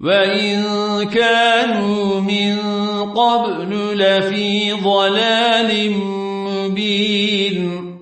وإن كانوا من قبل لفي ضلال مبين